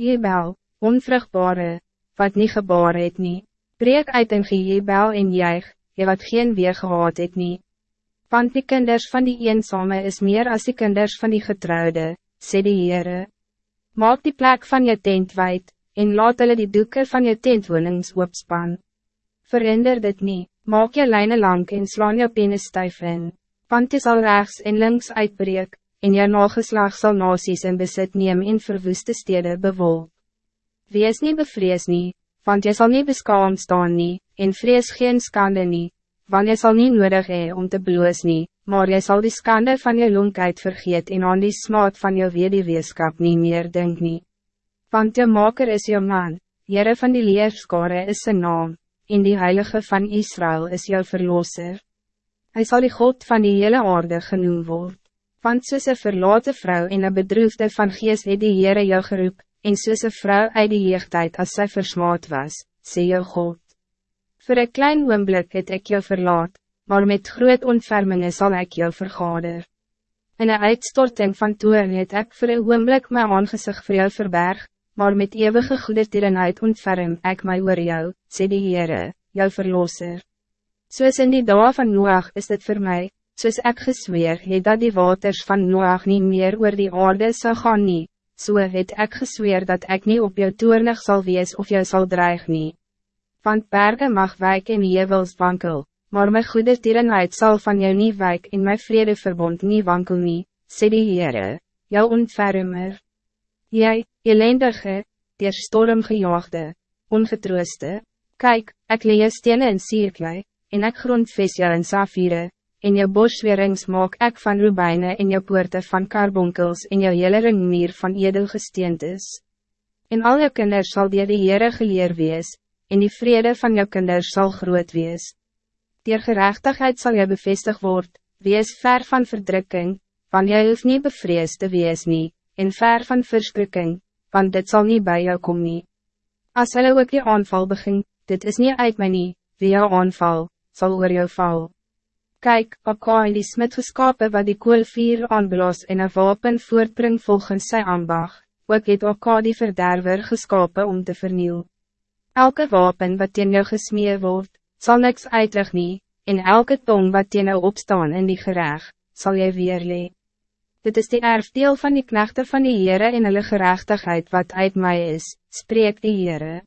Jebel, onvruchtbare, wat niet geboren het nie, breek uit in gejebel en juig, je wat geen weer gehad het nie. Want die kinders van die eenzame is meer als die kinders van die getrouwde, sê die Heere. Maak die plek van je tent wijd, en laat hulle die doeken van je tentwonings opspan. Verander dit niet, maak je lijnen lang en slaan je penis stijf in, want je zal rechts en links uitbreek, en je nageslag zal nasies in besit neem en verwoeste steden bewol. Wees niet bevrees nie, want je zal niet beskaamd staan nie, en vrees geen skande nie, want je zal niet nodig hee om te bloos nie, maar je zal die skande van je lonkheid vergeet en aan die smaad van je wederweeskap niet meer denk nie. Want je maker is je man, Jere van die leerskare is zijn naam, en die Heilige van Israël is jouw verlosser. Hij zal die God van die hele aarde genoemd worden. Want soos een verlaten vrouw en een bedroefde van geest het die Heere jou geroep, en soos een vrou uit die jeugdheid als zij versmaad was, sê jou God. Voor een klein oomblik het ik jou verlaat, maar met groot ontfermingen zal ik jou vergader. In een uitstorting van toer het ek voor een oomblik my aangezicht voor jou verberg, maar met eeuwige goedertierenheid ontferm ik my oor jou, sê die Heere, jou verlosser. Soos in die dag van Noach is dit voor mij, soos ek gesweer het dat die waters van Noach niet meer oor die aarde zou gaan nie, so het ek gesweer dat ik niet op jou toernig zal wees of jou zal dreig nie. Want bergen mag wijk en jevels wankel, maar my goede tierenheid zal van jou niet wijk en my vredeverbond niet wankel nie, sê die Heere, jou ontfermer. Jy, elendige, dier storm gejaagde, ongetrooste, kijk, ik lees stenen in sierklei, en ik grondves jou in safire, en jou boswerings maak ek van rubijnen en jou poorte van karbonkels en jou hele ringmeer van edelgesteentes. En al jou kinders sal dier die Heere geleer wees, en die vrede van jou kinders zal groot wees. Dier gerechtigheid zal jou bevestig word, wees ver van verdrukking, van jy hoef nie bevrees te wees nie, en ver van verskrikking, want dit zal niet bij jou komen. nie. As hulle ook die aanval begin, dit is niet uit my nie, wie jou aanval, zal oor jou val. Kijk, Akka die smit geskape wat die koolvier aanblaas en een wapen voortbring volgens sy ambag, ook het Akka die verderwer geskape om te verniel. Elke wapen wat teen jou gesmee word, zal niks uitrig nie, en elke tong wat teen jou opstaan in die gereg, zal jy weerlee. Dit is die erfdeel van die knechten van die Heere en hulle gerechtigheid wat uit mij is, spreekt die Heere.